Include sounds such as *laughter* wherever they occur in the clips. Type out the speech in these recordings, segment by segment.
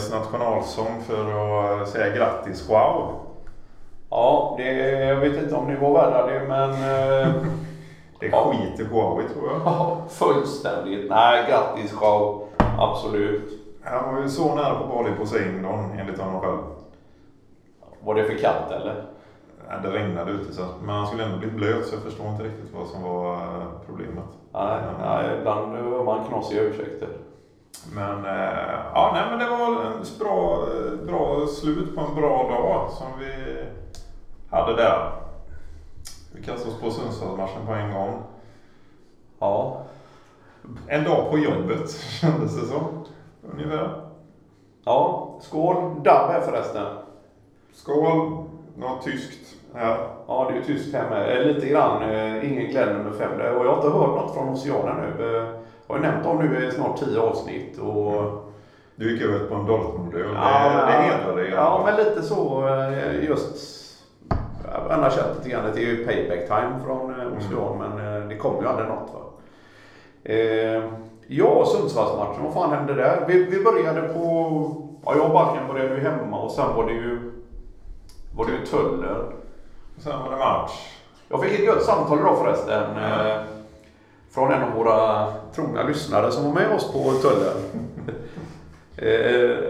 Sveriges nationalsång för att säga grattis wow. Ja, det, jag vet inte om ni var värda det men... eh, *laughs* Det Ja. skit i Huawei tror jag. Ja, fullständigt. Nej, grattis show. Absolut. Han var ju så nära på Bali på Poseidon enligt honom själv. Var det för kallt eller? Ja, Det regnade ute så, men han skulle ändå bli blöt så jag förstår inte riktigt vad som var eh, problemet. Nej, nej ibland hör man knasiga ursäkter. Men, eh, ja, nej, men det var en bra, eh, bra slut på en bra dag som vi hade där. Vi kastade oss på Sundsvallsmatchen på en gång. Ja. En dag på jobbet *laughs* kändes det som. Ungefär. Ja, skål. Dabb här förresten. Skål! Något tyskt här. Ja, det är ju tyst här med. Eh, Lite grann. Ingen klädd nummer fem. där. Och jag har inte hört något från Oceanen nu. Jag har ju nämnt dem nu i snart tio avsnitt. Och... Du gick över på en Dortmund-öl. Ja, det hedrar dig. Ja, men lite så eh, just. Jag har känt lite grann det är ju payback time från eh, Ocean, men eh, det kommer ju aldrig något. Va? Eh, ja, Sundsvallsmatchen, vad fan hände där? Vi, vi började på... Ja, jag och Balkan började ju hemma och sen var det ju... Var det ju Tuller. Sen var det match. Jag fick ett gött samtal idag förresten. Eh, från en av våra trogna lyssnare som var med oss på Tuller. *laughs* eh,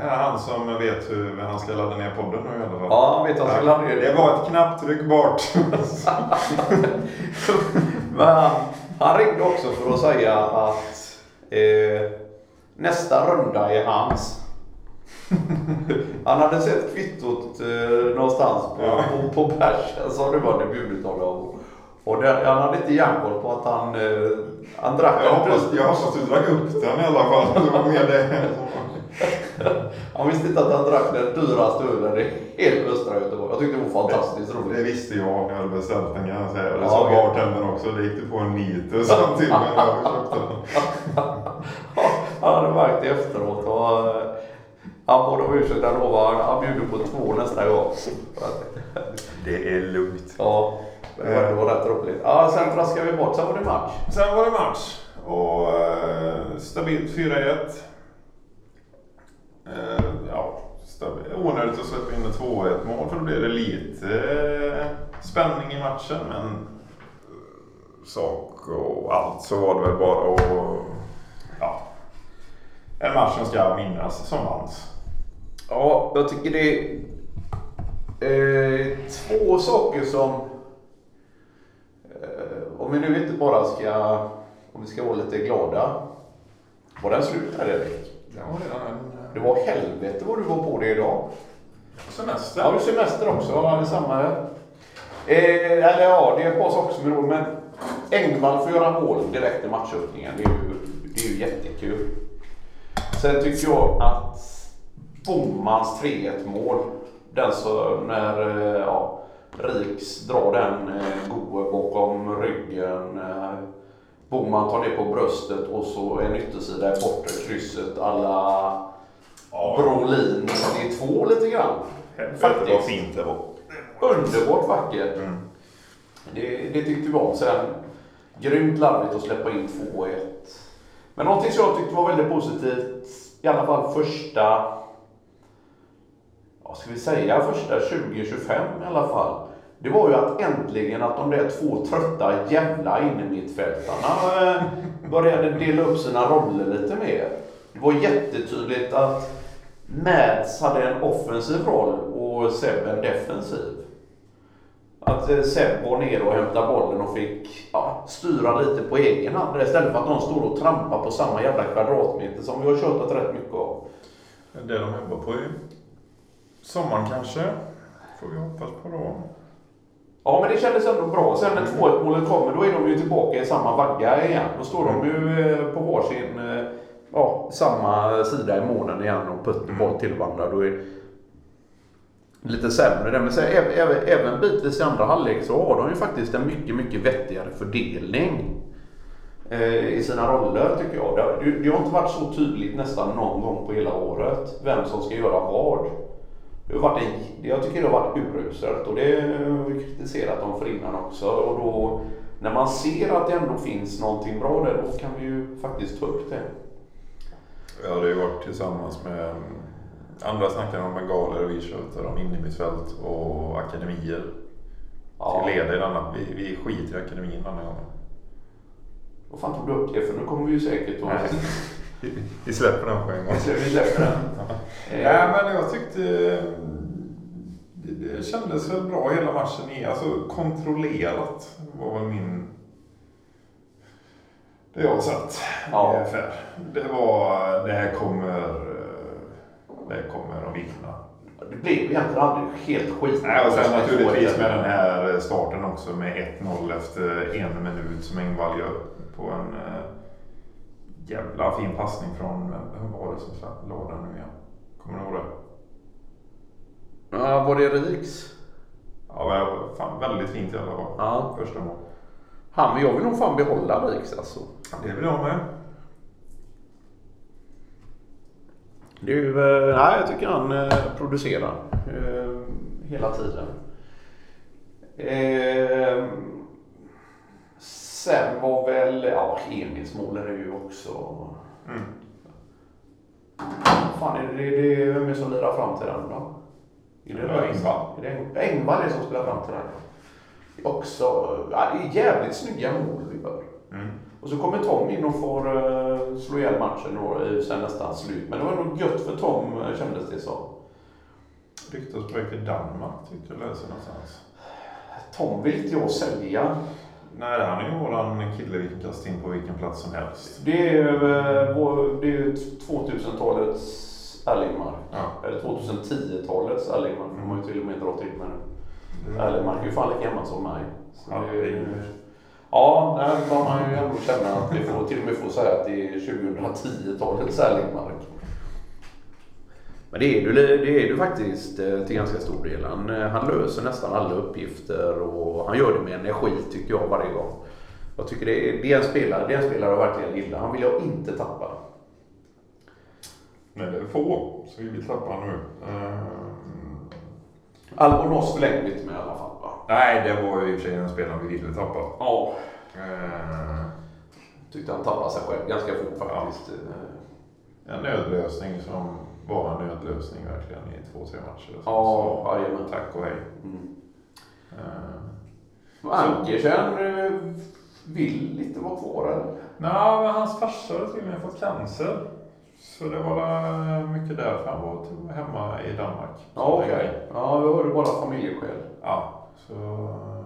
är han som vet hur han ska ladda ner podden nu i alla fall. Ja, han vet han ska ladda ner det. Var ett knapptryck bort. *laughs* Men han, ringde också för att säga att eh, nästa runda är hans. Han hade sett kvittot eh, någonstans på, Ja. på, på bärsen som det var det bjudit honom. Och det, han hade inte järnkoll på att han, eh, han drack Jag en hoppas, jag hoppas du drack upp den i alla fall. Det var mer det. *laughs* Han visste inte att han drack den dyraste ölen i hela östra Göteborg. Jag tyckte det var fantastiskt Det roligt. visste jag när jag hade beställt den kan jag säga. Det Ja, sa okej. bartendern också. Det gick det på en niter samtidigt med när *laughs* jag köpte den. Han hade märkt det efteråt. Och, eh, han bad om ursäkt, han lovade. Han bjuder på två nästa gång. Det är lugnt. Ja, det var, det var rätt roligt. Ja, sen traskade vi bort. Sen var det match. Sen var det match. Och eh, stabilt 4-1. Eh, ja, stabilt. Onödigt att släppa in ett 2-1 mål för då blev det lite eh, spänning i matchen. Men eh, sak och allt så var det väl bara att... Ja, en match som ska minnas som vanns. Ja, jag tycker det är eh, två saker som... Eh, om vi nu inte bara ska... Om vi ska vara lite glada. Var den slut här Erik? Det var redan en Det var helvete vad du var på det idag. semester. Ja, du semester också. Ja, det är samma här. Eh, eller ja, det är ett par saker som är roligt. Men Engvall får göra mål direkt i matchöppningen. Det är ju, det är ju jättekul. Sen tycker jag att Bomans 3-1 mål. Den så när eh, ja, Riks drar den eh, Goe bakom ryggen. Eh, Boman tar ner på bröstet och så en yttersida i bortre krysset alla Brolin 92 lite grann. Helvete vad fint det var. Underbart vackert. Mm. Det, det tyckte vi om. Sen grymt larvigt att släppa in 2-1. Men någonting som jag tyckte var väldigt positivt, i alla fall första, vad ska vi säga, första 20-25 i alla fall. Det var ju att äntligen att de där två trötta jävla innermittfältarna eh, började dela upp sina roller lite mer. Det var jättetydligt att Mads hade en offensiv roll och Seb en defensiv. Att eh, Seb var nere och hämtade bollen och fick ja, styra lite på egen hand istället för att de står och trampar på samma jävla kvadratmeter som vi har tjatat rätt mycket av. Det de jobbar på i sommaren kanske. Får vi hoppas på då. Ja, men det kändes ändå bra. Sen när 2-1 målet kommer, då är de ju tillbaka i samma vagga igen. Då står de ju eh, på varsin, eh, ja, samma sida i månen igen och puttar boll till varandra. Då är lite sämre där. Men sen, även, även, bitvis i andra halvlek så har de ju faktiskt en mycket, mycket vettigare fördelning eh, i sina roller tycker jag. Det har inte varit så tydligt nästan någon gång på hela året vem som ska göra vad. Det har varit en, jag tycker det har varit uruselt och det har vi kritiserat dem för innan också. Och då, när man ser att det ändå finns någonting bra där, då kan vi ju faktiskt ta upp det. Jag hade ju varit tillsammans med andra snackare om bengaler och vi tjötar om innermittfält och akademier. Ja. Till denna. Vi, vi skiter i akademin denna gången. Vad fan tog du upp det för? Nu kommer vi ju säkert att... Vi, släpper den på en gång. Vi släpper den. Nej Eh, men jag tyckte det, det kändes väl bra hela matchen. Alltså kontrollerat var väl min... Det jag sett. Ja. Ungefär. Det var, det här kommer, det här kommer de vinna. Det blev ju egentligen aldrig helt skit. Nej, och sen naturligtvis med den här starten också med 1-0 efter en minut som Engvall gör på en eh, jävla fin passning från, vem var det som la den nu igen? Kommer du ihåg det? Ja, var det Riks? Ja, det var fan väldigt fint i alla fall. Ja. Första mål. Han, jag vill nog fan behålla Riks alltså. Det vill jag med. Ju, eh, nej, jag tycker han eh, producerar eh, hela tiden. Sen var väl, ja, Emils mål är ju också... Mm. fan är det, det, det, vem är som lirar fram till den då? Är det Det Engvall. Är det Eng- Engvall är som spelar fram till den. Också, ja, det är jävligt snygga mål vi bör. Mm. Och så kommer Tom in och får uh, slå ihjäl matchen då, i sen nästan slut. Men det var nog gött för Tom eh, kändes det som. Ryktas på väg till Danmark tyckte jag läste någonstans. Tom vill inte jag sälja. Nej, han är ju våran kille vi kan kasta in på vilken plats som helst. Det är ju det är ju 2000-talets Erlingmark. Ja. Eller 2010-talets Erlingmark får man ju till och med dra till med nu. Erlingmark är ju fan lika gammal som mig. Så Ja, det är, är- ja, där får man ju ändå känna att vi får till och med få säga att det är 2010-talets Erlingmark. Men det är, du, det är du faktiskt eh, till ganska stor del. Han, eh, han löser nästan alla uppgifter och han gör det med energi tycker jag varje gång. Jag tycker det är, det är en spelare, det är en spelare jag verkligen gillar. Han vill jag inte tappa. Men det är få, så vi vill tappa nu. Ehm, Albonos förlängde vi inte med i alla fall va? nej, det var ju i och för sig en spelare vi ville tappa. Ja. Ehm, Tyckte han tappade sig själv ganska fort faktiskt. En nödlösning som var en nödlösning verkligen i två, tre matcher. Ja, Så, jajamän. tack och hej. Mm. Ehm, Ankersen eh, vill inte vara kvar eller? Nej, men hans farsa har till och med fått cancer. Så det var mycket därför han var hemma i Danmark. Ja, okej. Ja, vi hörde bara familjeskäl. Ja, så mm,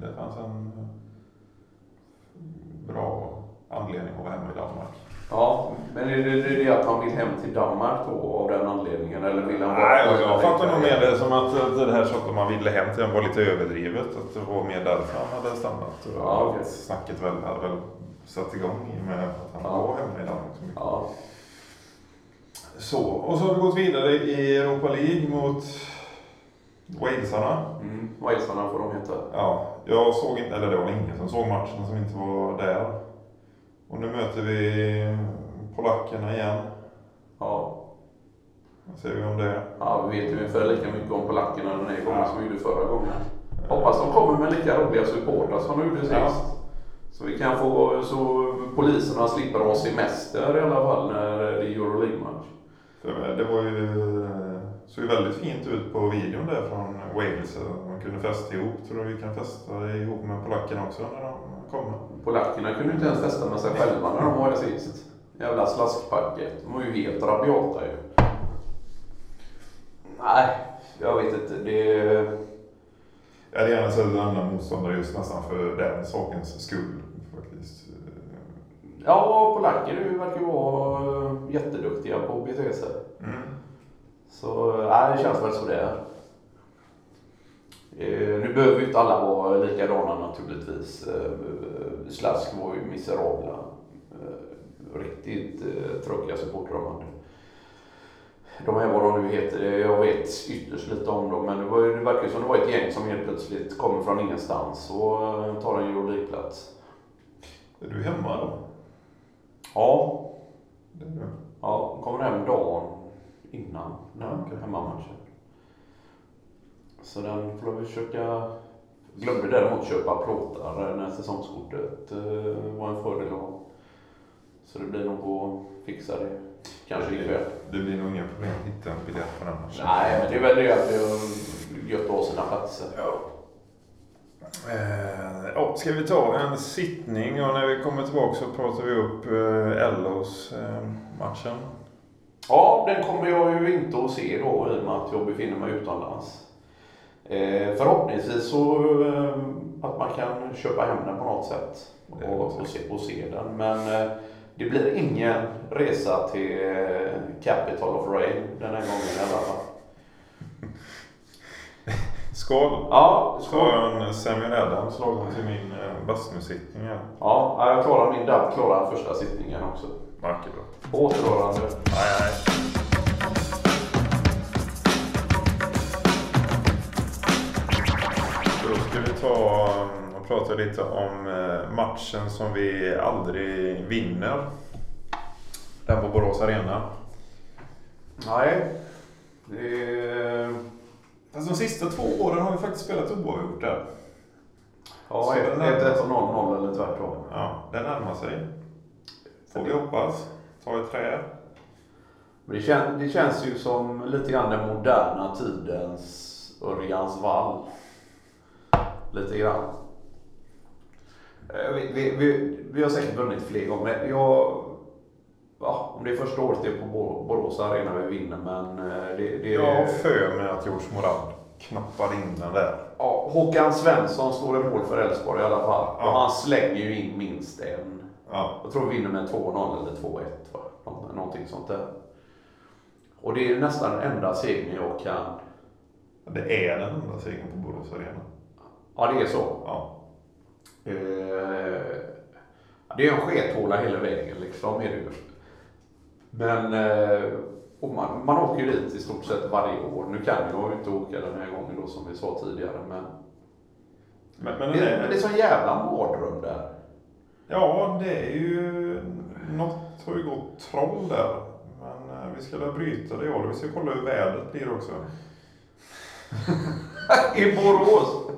det fanns en bra anledning att vara hemma i Danmark. Ja, men är det, det det att han vill hem till Danmark då av den anledningen? Eller vill han bara... Nej, jag, jag fattar nog mer det som att att det här att man ville hem till den var lite överdrivet. Att det var mer därför han hade stannat. Och Ja, att Snacket väl, hade väl satt igång i och med att han Ja. var hemma i Danmark så mycket. Ja. Så, och så har vi gått vidare i Europa League mot Walesarna. Mm. Walesarna får de heta. Ja, jag såg inte, eller det var ingen som såg matchen som inte var där. Och nu möter vi polackerna igen. Ja. Vad säger vi om det? Ja, vi vet ju ungefär lika mycket om polackerna den här gången Ja. som vi gjorde förra gången. Hoppas de kommer med lika roliga supportrar som de gjorde sist. Ja. Så vi kan få, så poliserna slipper ha semester i alla fall när det är Euroleague-match. Det var ju, såg ju väldigt fint ut på videon där från Wales. Man kunde fästa ihop. Tror du vi kan fästa ihop med polackerna också när de kommer? Polackerna kunde inte ens testa med sig själva när de var där sist. Jävla slaskpacket. De var ju helt rabiata ju. Nej, jag vet inte. Det... Jag hade gärna sett en annan motståndare just nästan för den sakens skull. Faktiskt. Ja, polacker är ju- verkar ju vara eh, jätteduktiga på att bete sig. Mm. Så nej, det känns väl sådär. Eh, nu behöver ju inte alla vara likadana naturligtvis. Eh, Slask var ju miserabla. Eh, riktigt eh, tråkiga supportrar de hade. De här vad de nu heter, eh, jag vet ytterst lite om dem men det, var, det verkar ju som det var ett gäng som helt plötsligt kommer från ingenstans och eh, tar en Euroleague-plats. Är du hemma då? Ja, Det är du. Ja, kommer hem dagen innan Ja, okej. hemmamatchen. Så den får vi försöka... Glömde däremot köpa plåtar när säsongskortet eh, var en fördel att ha. Så det blir nog att fixa det. Kanske ikväll. Det blir nog inga problem att hitta en biljett på den matchen. Nej, men det är väl det att det är gött att ha sina platser. Ja. Eh, ja, ska vi ta en sittning och när vi kommer tillbaka så pratar vi upp eh, Ellos eh, matchen. Ja, den kommer jag ju inte att se då i och med att jag befinner mig utomlands. Eh, förhoppningsvis så eh, att man kan köpa hem den på något sätt och, och, se, och se den. Men eh, det blir ingen resa till Capital of Rain den här gången i alla fall. *laughs* Skål! Ja, Så har jag en Samuel Adams lagom till min bastusittning här. Ja, jag klarar min dubb, klarar första sittningen också. Mycket bra. Återrörande. Nej, nej. Ta och prata lite om eh, matchen som vi aldrig vinner. Den på Borås Arena. Nej, det är... Alltså de sista två åren har vi faktiskt spelat oavgjort där. Ja, Så den 1-1 är- och 0-0 eller tvärtom. Ja, det närmar sig. Får vi hoppas. Ta ett trä. Men det, kän, det känns ju som lite grann den moderna tidens Örjans vall. Lite grann. Eh, Vi, vi, vi, vi har säkert vunnit fler gånger. Jag, ja, om det är första året det är på Bor- Borås Arena vi vinner, men eh, det, det Jag har för mig att George Morad knappar in den där. Ja, Håkan Svensson slår en mål för Elfsborg i alla fall. Ja. Och han slänger ju in minst en. Ja, Jag tror vi vinner med 2-0 eller 2-1. va? Nå- Någonting sånt där. Och det är nästan den enda segern jag kan... det är den enda segern på Borås Arena. Ja, det är så. Ja. Eh, det är en skethåla hela vägen liksom. Är det ju. Men eh, man, man åker ju dit i stort sett varje år. Nu kan jag ju inte åka den här gången då som vi sa tidigare. Men Men, men det, den är, men det är sån jävla mardröm där. Ja, det är ju... Något har ju gått troll där. Men eh, vi ska väl bryta det i år. Vi ska kolla hur vädret blir också. *laughs* I Borås?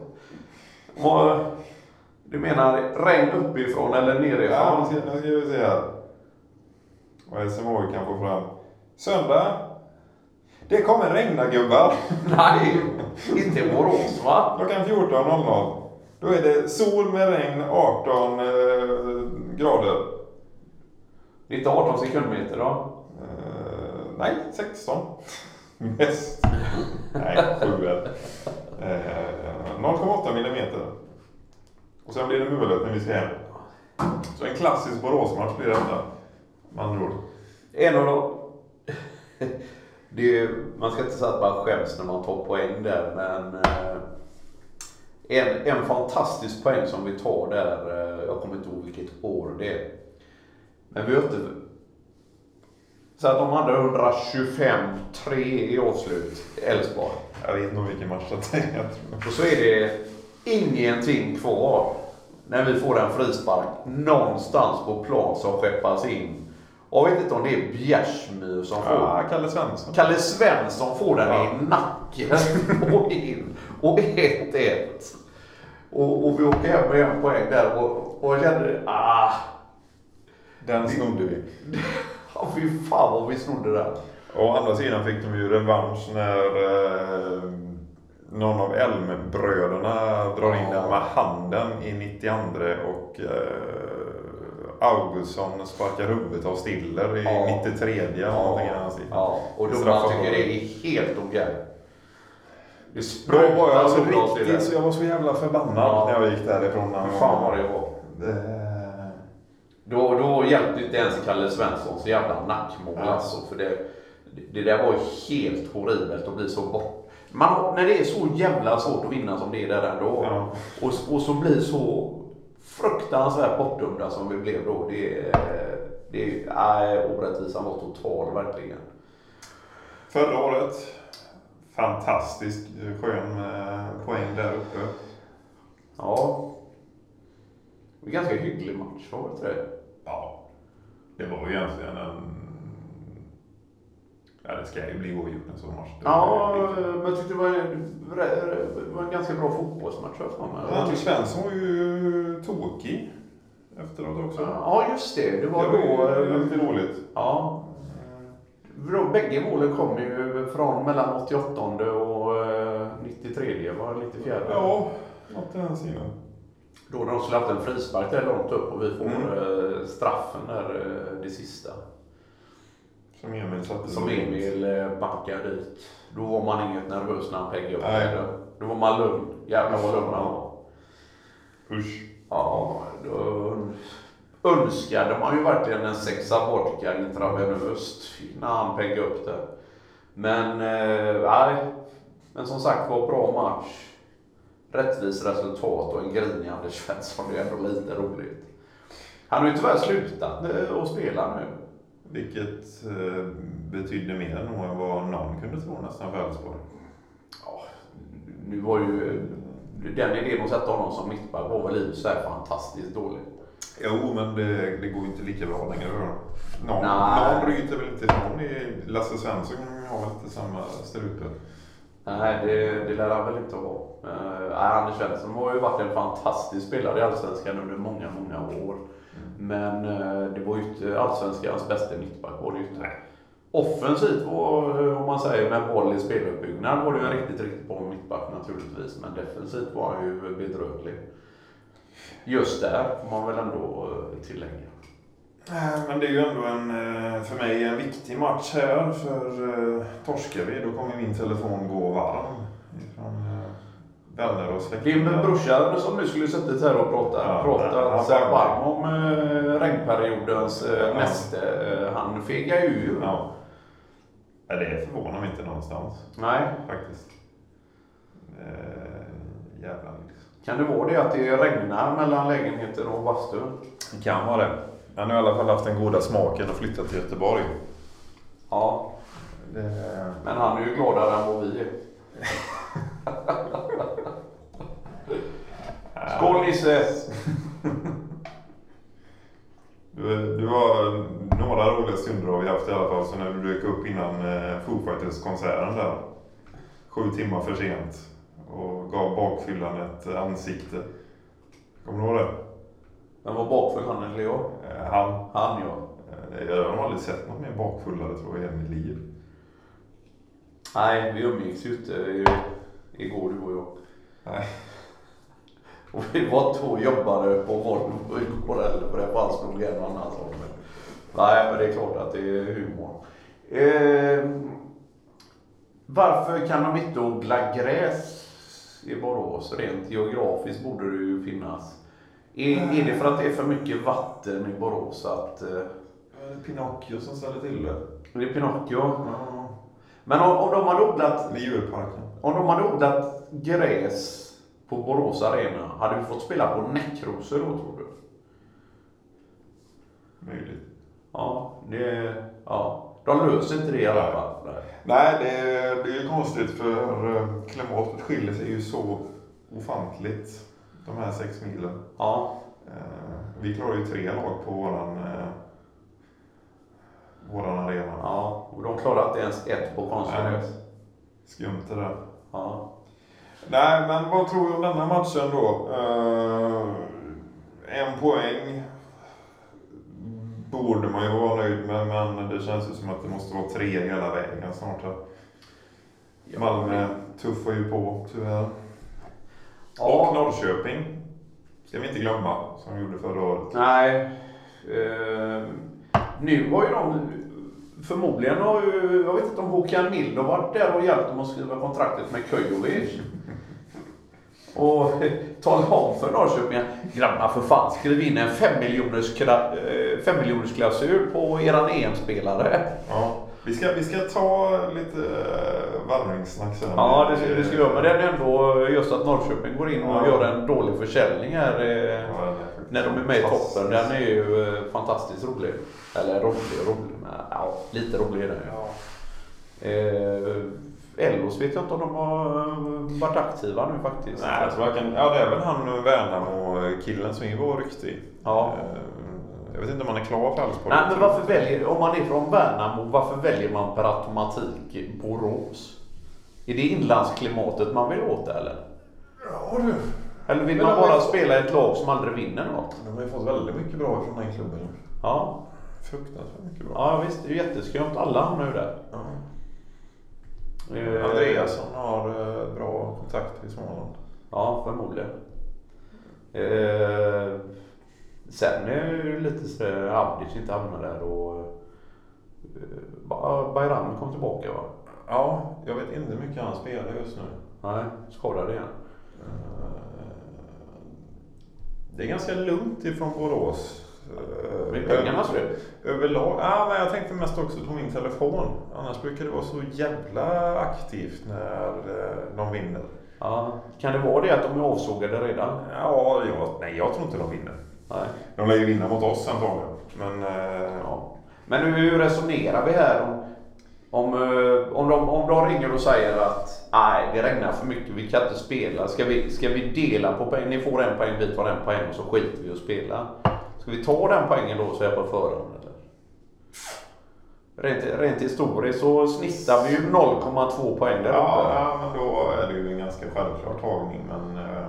Du menar regn uppifrån eller Ja, nerifrån? ska, nu ska vi se här. Vad SMHI kan få fram. Söndag. Det kommer regna gubbar. *laughs* Nej, inte i Borås va? Klockan 14.00. Då är det sol med regn 18 eh, grader. Det är inte 18 sekundmeter då? Eh, nej, 16. Mest. *laughs* nej, 7 eh, 0,8 millimeter. Och sen blir det mulet när vi ska hem. Så en klassisk Boråsmatch blir detta. Med andra ord. En av dem. *laughs* Det är, man ska inte säga att man skäms när man tar poäng där, men eh, en, en fantastisk poäng som vi tar där, eh, jag kommer inte ihåg vilket år det är. Men vi har. Så att de hade 125-3 i avslut, Elfsborg. Jag vet nog vilken match det är. Och så är det ingenting kvar när vi får en frispark någonstans på plan som skeppas in. Jag vet inte om det är Bjärsmyr som får Ja, Kalle Svensson. Kalle Svensson får den Ja. i nacken och in. Och 1-1. Och, och vi åker hem med en poäng där och, och jag kände, ah, Den snodde vi. *laughs* ja, fy fan vad vi snodde där. Å andra sidan fick de ju revansch när eh, någon av Elmbröderna drar in den med handen i 92 och eh, Augustsson sparkar huvudet av Stiller i Ja. 93 eller någonting stilen. ja, och domaren tycker det är helt okej. Det Då var jag sprutar så sol av riktigt så jag var så jävla förbannad Ja. när jag gick därifrån. Hur fan var det var? det? Då, då hjälpte inte ens Kalle Svenssons jävla nackmål Ja. alltså. För det, det där var helt horribelt att bli så bort. Man, när det är så jävla svårt att vinna som det är där ändå. Ja. Och, och så blir så fruktansvärt bortdömda som vi blev då. Det, är- det nej, orättvisan var total verkligen. Förra året, fantastisk skön eh, poäng där uppe. Ja. Det var en ganska hygglig match, var det inte det? Ja, det var ju egentligen en... Ja, det ska ju bli oavgjort en sån match. Ja, men jag tyckte det var en, det var en ganska bra fotbollsmatch. Anders Svensson var ju tokig. efteråt också. Ja, just det. Det var det var då... ju lite roligt. Ja. Då, bägge målen kom ju från mellan 88 och eh, 93, var det 94? Ja, något i den sidan. Då när de skulle haft en frispark där långt upp och vi får Mm. eh, straffen där, eh, det sista. Som Emil satte. Som Emil eh, backade dit. Då var man inget nervös när han peggade upp det. Då var man lugn. Jävlar vad lugn man var. Usch. Ja, då önskade man ju verkligen en sexa vodka intravenöst när han peggade upp det. Men, eh, nej. Men som sagt var, bra match. Rättvis resultat och en grinig Anders Svensson. Det är ändå lite roligt. Han har ju tyvärr slutat eh, att spela nu. Vilket eh, betydde mer än vad någon kunde tro nästan för Elfsborg. Ja, nu var ju den idén att sätta honom som mittback var väl i och fantastiskt dålig. Jo, men det, det går ju inte lika bra längre. Någon, Nej. någon bryter väl inte ifrån i Lasse Svensson har väl inte samma strupe. Nej, det, det lär han väl inte vara. Uh, Anders Svensson har ju varit en fantastisk spelare i Allsvenskan under många, många år. Men eh, det var ju inte Allsvenskans bästa mittback var det ju inte. Offensivt, var, eh, om man säger med boll i speluppbyggnad, var det ju en riktigt, riktigt bra mittback naturligtvis. Men defensivt var han ju bedrövlig. Just där får man väl ändå eh, tillägga. Men det är ju ändå en, för mig en viktig match här. För torskar vi då kommer min telefon gå varm. Ifrån vänner och Din släktingar. brorsa som nu skulle suttit här och pratat, Ja, pratat sig varm om eh, regnperiodens eh, Ja. näste. Eh, han fegar ju ur. Ja. ja. Det förvånar mig inte någonstans Nej, faktiskt. Eh, jävlar liksom. kan det vara det att det regnar mellan lägenheten och bastun? Det kan vara det. Han har i alla fall haft den goda smaken att flytta till Göteborg. Ja, Det... men han är ju gladare än vad vi är. *laughs* Skål Nisse! Du, du har några roliga stunder har vi haft i alla fall. Så när du dök upp innan eh, Foo Fighters-konserten där. Sju timmar för sent. Och gav bakfyllan ett ansikte. Kommer du ihåg det? Vem var bakfull han eller jag? Eh, han. Han ja. Eh, jag har aldrig sett något mer bakfullare tror jag i liv. Nej, vi umgicks ju inte igår du och jag. Nej. *laughs* Och vi var två jobbare på Volvo igår eller på det fanns nog en annan som. Nej, men det är klart att det är humor. Eh, varför kan de inte odla gräs i Borås? Rent geografiskt borde det ju finnas. Är, är det för att det är för mycket vatten i Borås att eh, Det är Pinocchio som ställer till det. det är Pinocchio? Ja. Men om, om de hade odlat är djurparken. Om de hade odlat gräs på Borås Arena, hade vi fått spela på Näckrosor då tror du? Möjligt. Ja, det... Ja. De löser inte det i alla fall. Nej. Nej, det, det är ju konstigt för eh, klimatet skiljer sig ju så ofantligt. De här sex milen. Ja. Eh, Vi klarar ju tre lag på våran, eh, våran arena. ja. Och de klarar inte ens ett på konstgräs. Skumt det där. Ja. Nej, men vad tror du om denna matchen då? Eh, en poäng borde man ju vara nöjd med, men det känns ju som att det måste vara tre hela vägen snart. här. Malmö tuffar ju på tyvärr. Och Ja. Norrköping ska vi inte glömma, som de gjorde förra året. Nej. Eh, nu har ju de förmodligen har ju, jag vet inte om Håkan Mild har varit där och hjälpt dem att skriva kontraktet med Kujovic. Och eh, tala om för Norrköping grabbar för fan skriv in en 5 miljoners, eh, miljoners klausul på eran EM-spelare. Ja, vi ska, vi ska ta lite uh, varvningssnack sen. Ja, det ska, det ska vi göra. Men det är ändå just att Norrköping går in och Ja. gör en dålig försäljning här. eh, Ja, är När de är med i toppen. Den är ju eh, fantastiskt rolig. Eller rolig och rolig. Men, ja, lite rolig är den ju. Ja. Eh, Ellos vet jag inte om de har eh, varit aktiva nu faktiskt. Nej, alltså varken, ja det är väl han Värnamo-killen som ju var riktig. Ja. Eh, Jag vet inte om han är klar för Elfsborg. Nej, men varför väljer, om man är från Värnamo, varför väljer man per automatik Borås? Är det inlandsklimatet man vill åt eller? Ja du. Eller vill Men man bara fått- spela ett lag som aldrig vinner något? De har ju fått väldigt mycket bra från den klubben. Ja, Fruktansvärt mycket bra. ja visst. Det är ju jätteskumt. Alla hamnar ju där. Ja. Eh, Andreasson har eh, bra kontakter i Småland. Ja, förmodligen. Eh, sen är det ju lite sådär Abdic inte hamnar där och eh, Ba- Bayram kom tillbaka va? Ja, jag vet inte hur mycket han spelar just nu. Nej, skadad igen. Eh, Det är ganska lugnt ifrån Borås. Eh, Med pengarna slut. Överlag? Ja, men jag tänkte mest också på min telefon. Annars brukar det vara så jävla aktivt när de vinner. Ja. Kan det vara det att de är avsågade redan? Ja, jag, nej jag tror inte de vinner. Nej. De lär ju vinna mot oss antagligen. Men eh, Ja. Men hur resonerar vi här om, om, eh, om, de, om de ringer och säger att nej, det regnar för mycket, vi kan inte spela. Ska vi, ska vi dela på poäng? Ni får en poäng, vi tar en poäng och så skiter vi att spela. Ska vi ta den poängen då så är jag på förhand eller? Rent, rent historiskt så snittar vi ju 0,2 poäng där ja, uppe. ja, men då är det ju en ganska självklar tagning. Men eh,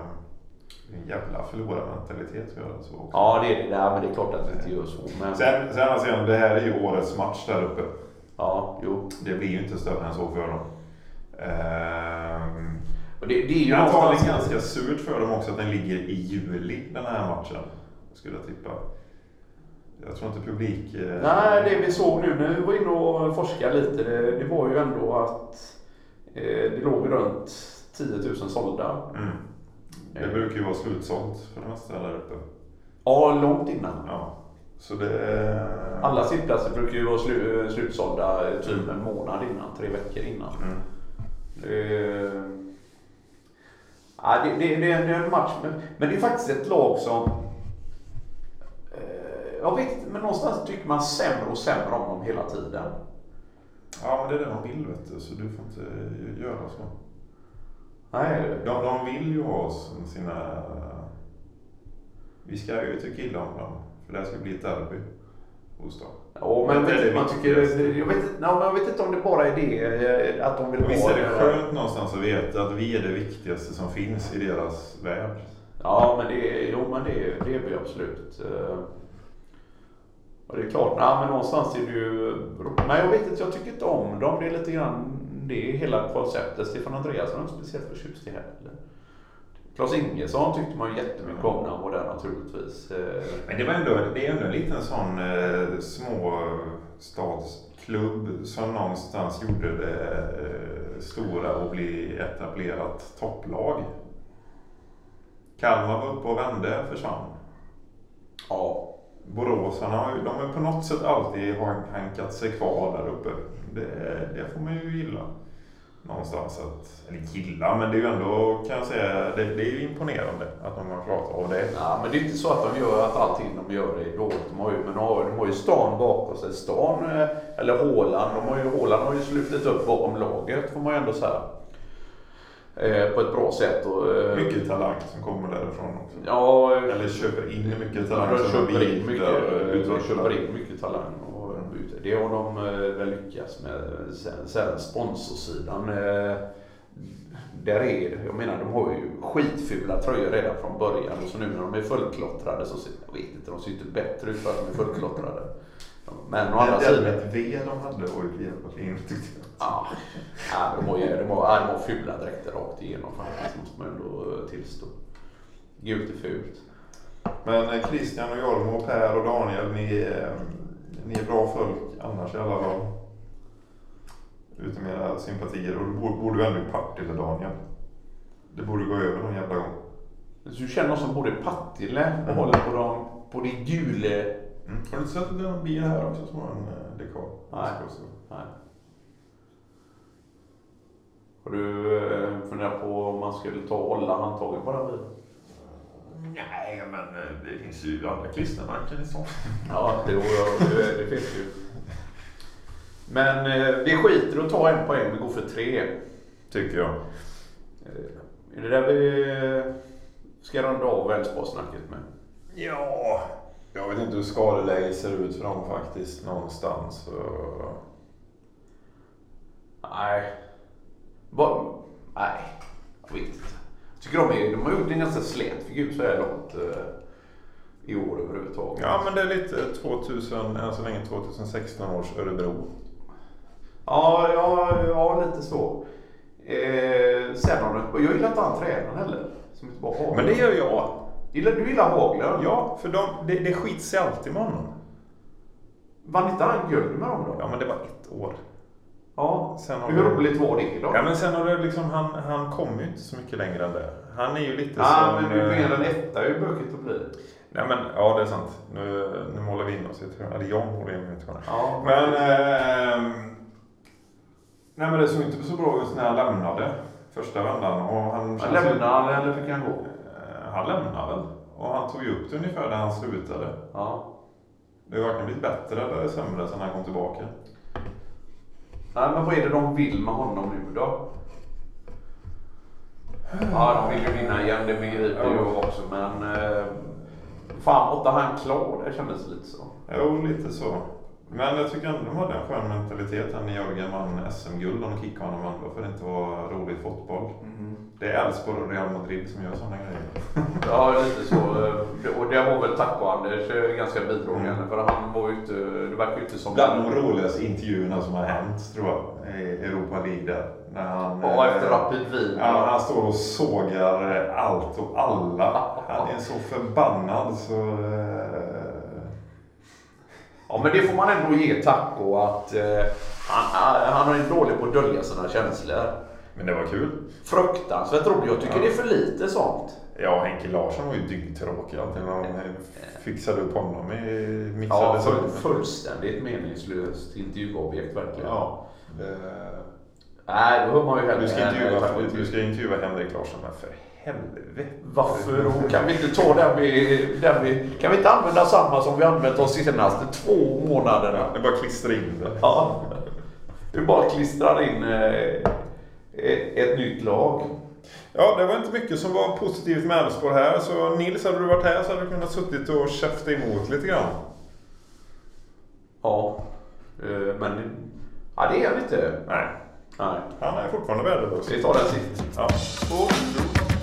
en jävla förlorarmentalitet att göra så också. Ja, det är det. Nej, men det är klart att vi inte gör så. Men, Sen, sen alltså, det här är ju årets match där uppe. ja, jo. Det blir ju inte större än så för dem. Ehm, Och det, det är ju jag någonstans- ganska surt för dem också att den ligger i juli, den här matchen. Skulle jag tippa. Jag tror inte publik... eh, Nej, det vi såg nu när vi var inne och forskade lite, det, det var ju ändå att eh, det låg runt 10 000 sålda. Mm. Det brukar ju vara slutsålt för det mesta där uppe. Ja, långt innan. Ja. Så det... Alla sittplatser brukar ju vara slu, slutsålda eh, typ en månad innan, tre veckor innan. Mm. Det, ja, det, det, det, är en match, men, men det är faktiskt ett lag som... eh, Jag vet men någonstans tycker man sämre och sämre om dem hela tiden. Ja, men det är det de vill vet du, så du får inte göra så. Nej, De, de vill ju ha sina... Vi ska ju tycka illa om dem, för det här ska bli ett derby hos dem. Ja, men Det man tycker, jag, vet, men jag vet inte om det bara är det eh, att de vill Visst ha är det skönt någonstans att veta att vi är det viktigaste som finns i deras värld? Ja, men det, jo, men det, det vi absolut. Eh, Och det är klart, nej, men någonstans är det ju... Nej, jag vet inte, jag tycker inte om dem. Det är lite grann, det är hela konceptet. Stefan Andreasson är inte speciellt förtjust i heller. Klas Ingesson tyckte man ju jättemycket om när han var där naturligtvis. Eh, Men det, var ändå, det är ändå en liten sån eh, småstadsklubb som någonstans gjorde det eh, stora och bli etablerat topplag. Kalmar var uppe och vände, försvann. Ja, Boråsarna, har de har på något sätt alltid hankat sig kvar där uppe. Det, det får man ju gilla. Någonstans att, eller gilla, men det är ju ändå, kan jag säga, det, det är ju imponerande att de har klarat av det. Nej, men det är inte så att de gör att allting de gör är dåligt. De har ju, men de har, de har ju stan bakom sig. Stan, eh, eller Håland, de har ju, Håland har ju slutit upp bakom laget får man ju ändå säga. Eh, på ett bra sätt. Och, eh, Mycket talang som kommer därifrån också. Ja, eh, Eller köper in mycket talang de köper in mycket, de köper in mycket talang. Och det har de väl lyckats med. Sen, sen sponsorsidan. Där är det, jag menar de har ju skitfula tröjor redan från början. Och så nu när de är fullklottrade så ser, jag vet inte, de ser inte bättre ut för att de är fullklottrade. Men å andra Det sidan. jävla V de hade var ju jävla fint tyckte jag. Ja, de ju de ja, de har fula dräkter rakt igenom faktiskt, måste man ändå eh, tillstå. Gult är fult. Men eh, Christian och Jorma och Per och Daniel, ni, eh, ni är bra folk annars i alla fall. Utom era sympatier. Och du borde, ju ändå i Partille Daniel. Det borde gå över någon jävla gång. Du känner oss som både Partille och håller på, dem, på det gule. Mm. Har du inte sett en bil här också som har en dekal? Nej. Nej. Har du eh, funderat på om man skulle ta och hålla handtagen på den bilen? Nej, men eh, det finns ju andra klistermärken i stan. Ja, det, det, det finns ju. Men eh, vi skiter och tar en poäng, vi går för tre. Tycker jag. Eh, Är det där vi eh, ska runda av Elfsborgssnacket med? Ja, jag vet inte hur skadeläget ser ut för dem faktiskt någonstans. Så... Nej. Vad- Nej, jag vet inte. Jag Tycker de, är, de har gjort en ganska slät figur så här långt eh, i år överhuvudtaget. Ja, men det är lite 2000, än så länge 2016 års Örebro. Ja, ja, ja lite så. Eh, sen har du, jag gillar inte han tränaren heller. Som heter bara. Men det gör jag. Gillar, du gillar Haglund? Ja, för de, det, det skits sig alltid med honom. Vann inte han guld med dem då? Ja, men det var ett år. Ja. Sen har Hur det- roligt var det då? Ja, men sen har det liksom, han, han kommer ju inte så mycket längre än det. Han är ju lite Ja, som... men du eh, menar en etta är ju bökigt att bli. Nej men, ja det är sant. Nu, nu målar vi in oss i ett hörn. Eller jag målar in mig i ett hörn. Ja. Men... ehm, nej men det såg inte så bra ut när han lämnade första vändan. Och han, Han lämnade han eller fick han gå? Eh, Han lämnade väl. Och han tog ju upp det ungefär där han slutade. Ja. Det har varken blivit bättre eller sämre sen han kom tillbaka. Nej, men vad är det de vill med honom nu då? Ja, de vill ju vinna igen, det begriper Ja. jag också. Men eh, fan, måtte han klar? Det kändes lite så. Jo, lite så. Men jag tycker ändå de hade en skön mentalitet när Jörgen vann SM-guld. De kickade honom ändå för det inte var rolig fotboll. Det är Elfsborg och Real Madrid som gör sådana grejer. *laughs* Ja, lite så. Eh, Och det var väl tack och Anders eh, ganska bidragande. Mm. För han var ju inte, det verkar ju inte som... Bland de roligaste intervjuerna som har hänt tror jag i Europa League där. När han, Ja, eh, efter Rapid Wien. Ja, han står och sågar allt och alla. *laughs* Han är så förbannad så... eh, Ja, men det får man ändå ge Taco att eh, han, han är dålig på att dölja sina känslor. Men det var kul. Fruktansvärt roligt. Jag tycker Ja. det är för lite sånt. Ja, Henke Larsson var ju dyngtråkig alltid när de fixade upp honom i mixade Ja, full, fullständigt meningslöst intervjuobjekt verkligen. Ja. Det... Nej, då hör man ju hellre Du ska intervjua, du ska intervjua Henrik Larsson, men för helvete. Varför då? Kan vi inte ta den vi, den vi... Kan vi inte använda samma som vi använt de senaste två månaderna? Det är bara klistra in det. Ja. Du bara klistrar in eh, ett, nytt lag. Ja, det var inte mycket som var positivt med Elfsborg här. Så Nils, hade du varit här så hade du kunnat suttit och käfta emot lite grann. Ja. Eh, men... Ja, det är han inte. Nej, Nej. han är fortfarande värdelös. Vi tar den sist. Ja. Jag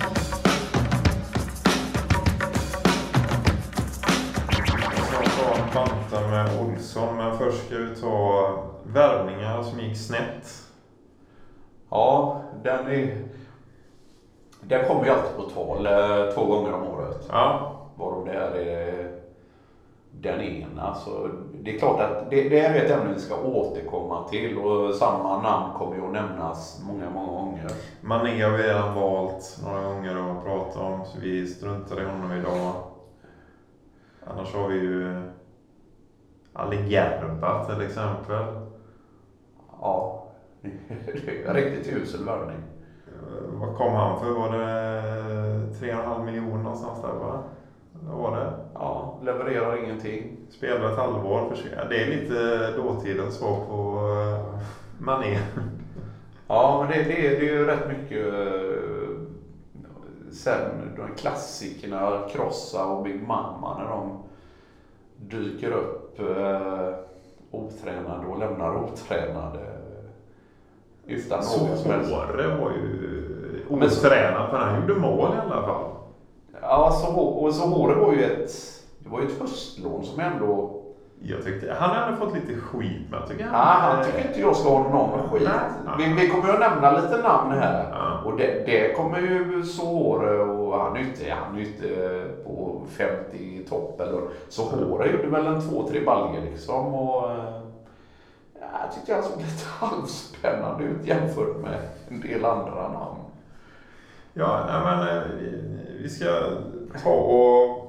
Olsson, men först ska vi ta värvningar som gick snett. Ja, den är... Den kommer ju alltid på tal eh, två gånger om året. Ja, Varav det här är den ena. Så det är klart att det, det här är ett ämne vi ska återkomma till och samma namn kommer ju att nämnas många, många gånger. Mané har vi redan valt några gånger att prata om, så vi struntar i honom idag. Annars har vi ju Ali Gerba till exempel. Ja, *laughs* riktigt usel värvning. Eh, Vad kom han för? Var det 3,5 miljoner någonstans där va? Vad var det? Ja, levererar ingenting. Spelar ett halvår för sig. Det är lite dåtidens svar på eh, Mané. Ja, men det, det, är, det är ju rätt mycket eh, sen de klassikerna Krossa och Big Mama när de dyker upp eh, otränade och lämnar otränade utan någon som helst. Såre var ju otränad men han gjorde mål i alla fall. Ja, så, och så Håre var ju ett, det var ju ett höstlån som ändå... Jag tyckte, han hade fått lite skit men jag tycker Nej, han tycker inte jag ska ha någon skit. Nej. Vi, vi kommer ju att nämna lite namn här. Ja. Och det, det kommer ju så Håre och han är ju inte, han är inte på 50 topp eller så Håre gjorde väl en två, tre baljor liksom och eh, ja, jag tyckte han såg lite *laughs* halvspännande ut jämfört med en del andra namn. Ja, nej, men eh, vi- vi ska ta och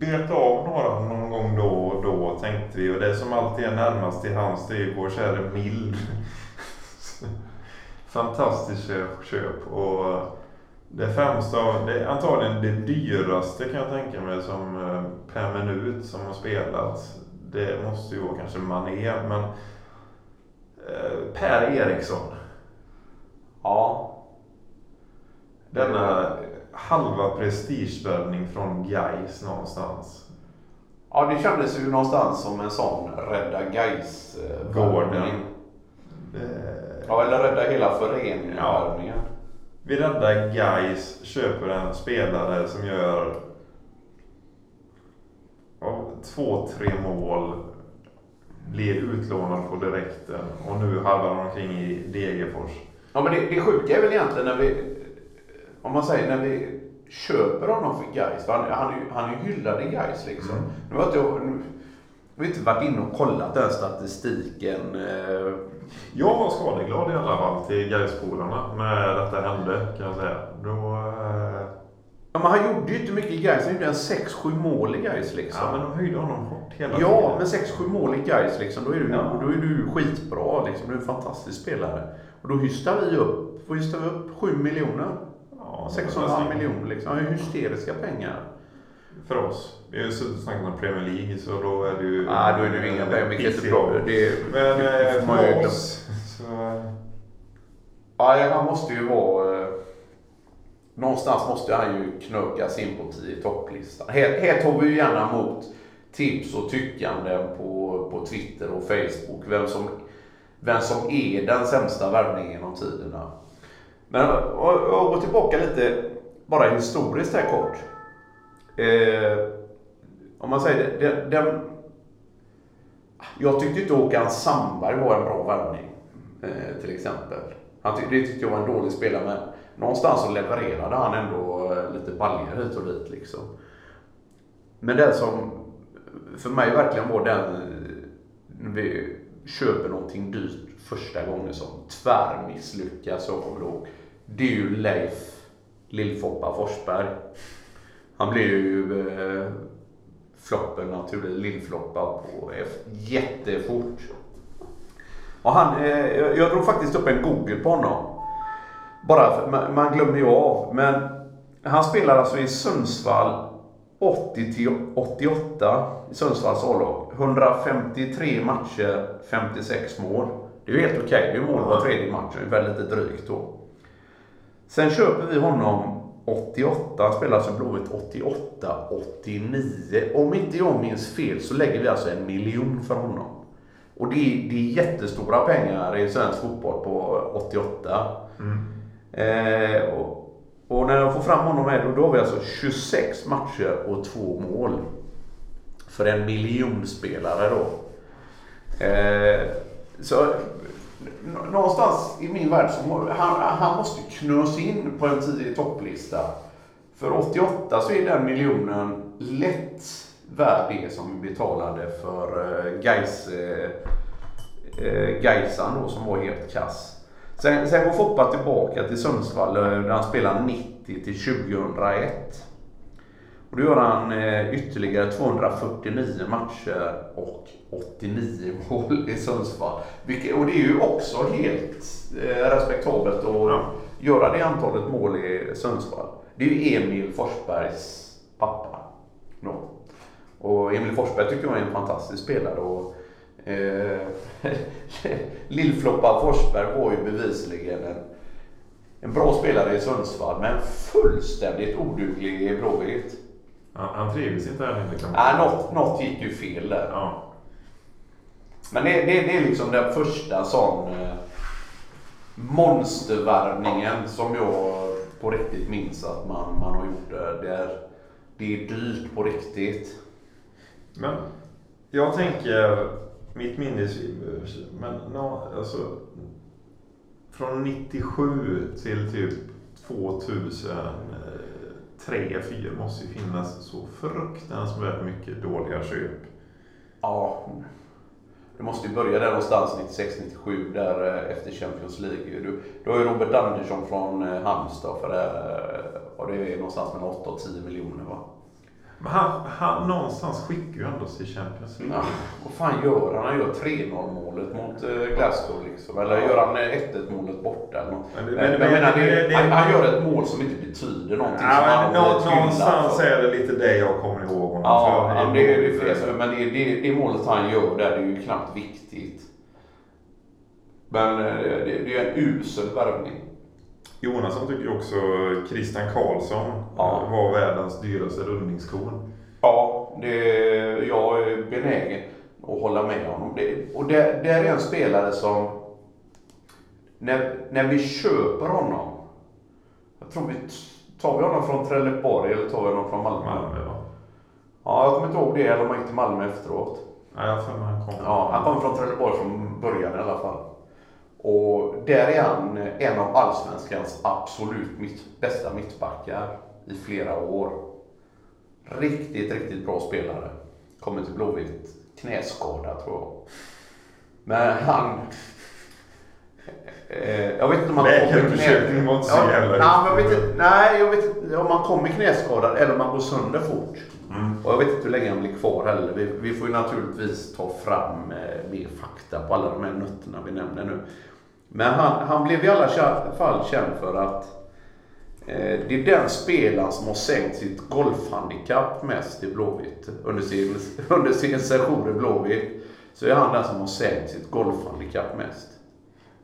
beta av några någon gång då och då tänkte vi. Och det som alltid är närmast till hans det är ju vår kära Mild. *laughs* Fantastiskt köp- köp. Och det främsta, det är antagligen det dyraste kan jag tänka mig som eh, per minut som har spelat. Det måste ju vara kanske Mané, men eh, Per Eriksson. Ja. Denna halva prestigevärvning från Gais någonstans. Ja, det kändes ju någonstans som en sån rädda gais eh, Gården. Det- Ja, eller rädda hela föreningen Ja. vi räddar guys, köper en spelare som gör ja, två, tre mål. Blir utlånad på direkten och nu halvar han omkring i Degerfors. Ja men det, det sjuka är väl egentligen när vi, om man säger när vi köper honom för Gais. Han, han, han är ju hyllad i Gais liksom. Mm. Nu har jag, nu, jag har inte varit inne och kollat den statistiken. eh, Jag var skadeglad i alla fall till Gaispolarna när detta hände kan jag säga. Då, eh, Ja, men han gjorde ju inte mycket i Gais. Han gjorde en 6-7 mål i Gais liksom. ja, men de höjde honom hårt hela Ja, men 6-7 mål i Gais liksom, då är, du, Ja. då är du skitbra. Liksom. Du är en fantastisk spelare. Och då hystar vi upp, vad hystar vi upp? 7 miljoner? Ja, 6,5 miljoner liksom. Det är hysteriska pengar. För oss. Vi har ju suttit och snackat om Premier League så då är det ju... Nej, då är det ju inga pengar. Vi kan inte. Det, Men det eh, för oss så... Ja, han måste ju vara... eh, Någonstans måste han ju knökas in på 10 topplistan. Här, här tar vi ju gärna emot tips och tyckanden på, på Twitter och Facebook. Vem som, vem som är den sämsta värvningen genom tiderna. Men och, och gå tillbaka lite, bara historiskt här kort. Eh, om man säger det, den, Jag tyckte inte Håkan Sandberg var en bra värvning. Eh, till exempel. Han tyckte, det tyckte jag var en dålig spelare men någonstans så levererade han ändå eh, lite baljor hit och dit liksom. Men den som för mig verkligen var den när vi köper någonting dyrt första gången som tvärmisslyckas jag kommer ihåg. Det är ju Leif Lillfoppa Forsberg. Han blev ju eh, floppen naturligt, Lillfloppa på F jättefort. Och han, eh, jag, jag drog faktiskt upp en Google på honom. Bara för, man, man glömmer ju av. Men han spelar alltså i Sundsvall 80 till 88 i Sundsvalls A-lag. 153 matcher, 56 mål. Det är ju helt okej. Det är mål var tredje match, lite drygt då. Sen köper vi honom 88, han spelar alltså Blåvitt 88, 89. Om inte jag minns fel så lägger vi alltså en miljon för honom. Och det är, det är jättestora pengar i svensk fotboll på 88. Eh, och, och när jag får fram honom här då, då har vi alltså 26 matcher och två mål. För en miljonspelare då. Eh, så någonstans i min värld så han, han måste knös in på en tidig topplista. För 88 så är den miljonen lätt värd det som vi betalade för eh, Gais, eh, eh Gaisan då som var helt kass. Sen, sen går Foppa tillbaka till Sundsvall eh, där han spelar 90 till 2001. Och då gör han eh, ytterligare 249 matcher och 89 mål i Sundsvall. Och det är ju också helt eh, respektabelt att Ja. göra det antalet mål i Sundsvall. Det är ju Emil Forsbergs pappa. Då. Och Emil Forsberg tycker jag är en fantastisk spelare. Och, eh, *laughs* Lillfloppa Forsberg var ju bevisligen en, en bra spelare i Sundsvall men fullständigt oduglig i Blåvitt. Han, han trivs inte här inne kan man Nej, något, något gick ju fel där. Ja. Men det, det, det är liksom den första sån eh, monstervärvningen som jag på riktigt minns att man, man har gjort det. Där det är dyrt på riktigt. Men jag tänker, mitt minne, men no, alltså från 97 till typ tre, fyra måste ju finnas så fruktansvärt mycket dåliga köp. Ja, det måste ju börja där någonstans 96-97 där eh, efter Champions League. Du, du har ju Robert Andersson från eh, Halmstad för det, eh, och det är någonstans mellan 8 och 10 miljoner va? Men han, han någonstans skickar ju ändå till Champions League. Ja, vad fan gör han? Han gör 3-0 målet mot eh, Glasgow liksom. Eller gör han eh, 1-1 målet borta eller något. Men Men, men, menar, det- det, det- han, han gör ett mål som inte betyder någonting. Ja, men nå, någonstans för. är det lite det jag kommer ihåg honom Ja, för. ja, det, det är som- men det, det, det målet han gör där, det är ju knappt viktigt. Men eh, det, det är en usel värvning. Jonasson tycker också Christian Karlsson Ja. var världens dyraste rullningskon. Ja, det, jag är benägen att hålla med honom. Det, och det, det är en spelare som, när, när vi köper honom, tror vi, tar vi honom från Trelleborg eller tar vi honom från Malmö? Malmö va? Ja, jag kommer inte ihåg det, eller om han gick till Malmö efteråt. Nej, jag för mig han kom. Ja, han kommer från Trelleborg från början i alla fall. Och där är han en av allsvenskans absolut mitt, bästa mittbackar i flera år. Riktigt, riktigt bra spelare. Kommer till Blåvitt knäskada tror jag. Men han... Eh, jag vet inte om han kommer var inte så Ja, jävla nej, jag vet inte, nej, jag vet inte om han kommer knäskadad eller om han går sönder fort. Mm. Och jag vet inte hur länge han blir kvar heller. Vi, vi får ju naturligtvis ta fram eh, mer fakta på alla de här nötterna vi nämner nu. Men han, han blev i alla fall känd för att eh, det är den spelaren som har sänkt sitt golfhandikapp mest i Blåvitt. Under sin, *laughs* under sin session i Blåvitt så är han den som har sänkt sitt golfhandikapp mest.